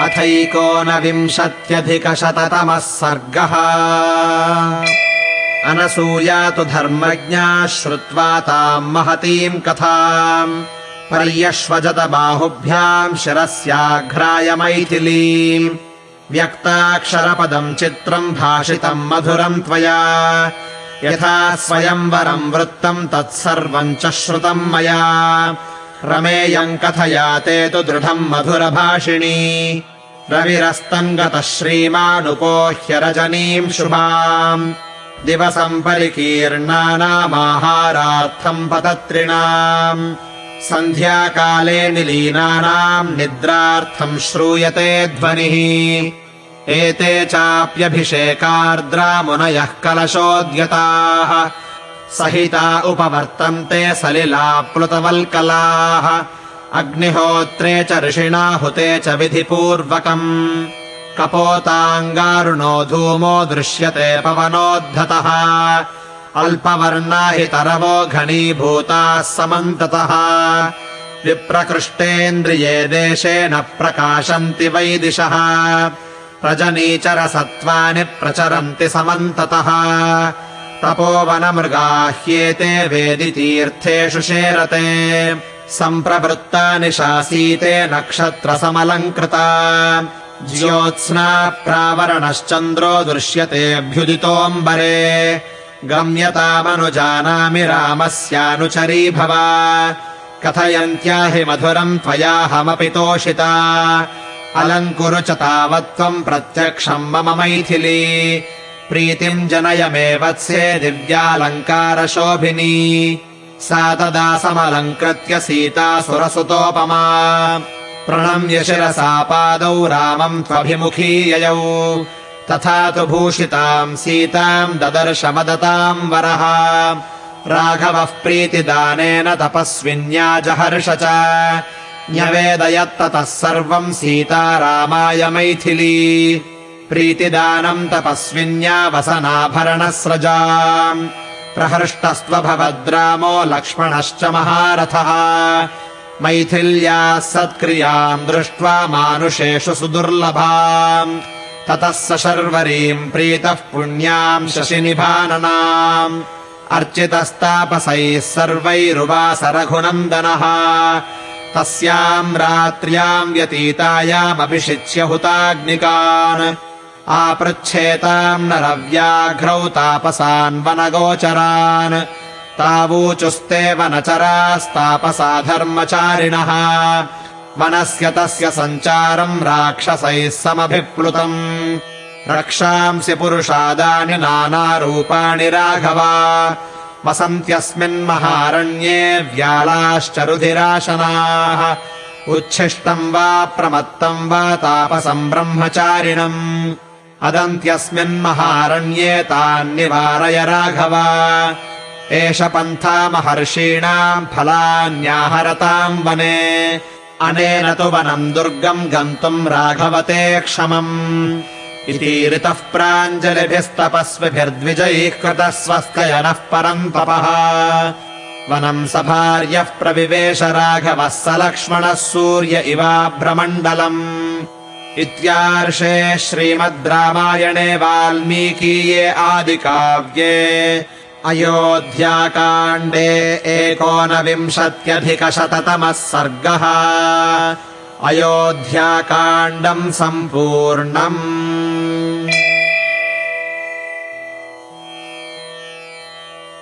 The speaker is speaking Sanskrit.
अथैकोनविंशत्यधिकशततमः सर्गः। अनसूया तु धर्मज्ञा श्रुत्वा ताम् महतीम् कथाम्। पर्यश्वजत बाहुभ्याम् शिरस्याघ्राय मैथिलीम्। व्यक्ताक्षरपदम् चित्रम् भाषितम् मधुरम् त्वया। यथा स्वयंवरम् वृत्तम् तत्सर्वम् च श्रुतम् मया रमेयम् कथया ते दृढम् मधुरभाषिणी। रविरस्तम् गतः श्रीमानुपोह्य रजनीम् शुभाम्। दिवसम् परिकीर्णानामाहारार्थम् पतत्रिणाम्। सन्ध्याकाले निलीनानाम् निद्रार्थम् श्रूयते ध्वनिः। एते चाप्यभिषेकार्द्रामुनयः कलशोद्यताः सहिता उपवर्तन्ते सलिला प्लुतवल्कलाः अग्निहोत्रे च ऋषिणा हुते च विधिपूर्वकम्। कपोताङ्गारुणो धूमो दृश्यते पवनोद्धतः। अल्पवर्णा हि तरवो घनीभूताः समन्ततः। विप्रकृष्टेन्द्रिये देशे न प्रकाशन्ति वै दिशः रजनीचरसत्त्वानि प्रचरन्ति समन्ततः तपोवनमृगाह्येते वेदितीर्थेषु शेरते। सम्प्रवृत्तानि शासीते नक्षत्रसमलङ्कृता। ज्योत्स्ना प्रावरणश्चन्द्रो दृश्यतेऽभ्युदितोऽम्बरे। गम्यतामनुजानामि रामस्यानुचरी भव। कथयन्त्या हि मधुरम् त्वयाहमपि तोषिता। अलङ्कुरु च तावत्त्वम् प्रत्यक्षम् मम मैथिली प्रीतिम् जनय मे वत्से दिव्यालङ्कारशोभिनी। सा तदा समलङ्कृत्य सीता सुरसुतोपमा। प्रणम्य शिरसा पादौ रामम् त्वभिमुखी ययौ। तथा तु भूषिताम् सीताम् ददर्श मदताम् वरः। राघवः प्रीतिदानेन तपस्विन्या जहर्ष च। न्यवेदयत्ततः सर्वम् सीता रामाय मैथिली प्रीतिदानम् तपस्विन्या वसनाभरणस्रजा प्रहृष्टस्त्वभवद्रामो लक्ष्मणश्च महारथः। मैथिल्याः सत्क्रियाम् दृष्ट्वा मानुषेषु सुदुर्लभाम्। ततः स शर्वरीम् प्रीतः पुण्याम् शशिनिभाननाम्। अर्चितस्तापसैः सर्वैरुवास रघुनन्दनः तस्याम् रात्र्याम् व्यतीतायामपि शिच्य हुताग्निकान् आपृच्छेताम् नरव्याघ्रौ तापसान् वनगोचरान्। तावूचुस्ते वनचरास्तापसा धर्मचारिणः। वनस्य तस्य सञ्चारम् राक्षसैः समभिप्लुतम्। रक्षांसि पुरुषादानि नानारूपाणि राघवा। वसन्त्यस्मिन्महारण्ये व्यालाश्च रुधिराशनाः उच्छिष्टम् वा प्रमत्तम् वा तापसम् ब्रह्मचारिणम् अदन्त्यस्मिन्महारण्ये तान्निवारय राघव। एष पन्था महर्षीणाम् फलान्याहरताम् वने। अनेन तु वनम् दुर्गम् गन्तुम् राघवते क्षमम्। इति ऋतः कृतः स्वस्तयनः परम् तपः। वनम् सभार्यः प्रविवेश राघवः स लक्ष्मणः सूर्य इवाभ्रमण्डलम् इत्यार्षे श्रीमद् रामायणे वाल्मीकीये आदिकाव्ये अयोध्याकाण्डे एकोनविंशत्यधिकशततमः सर्गः। अयोध्याकाण्डम् सम्पूर्णम्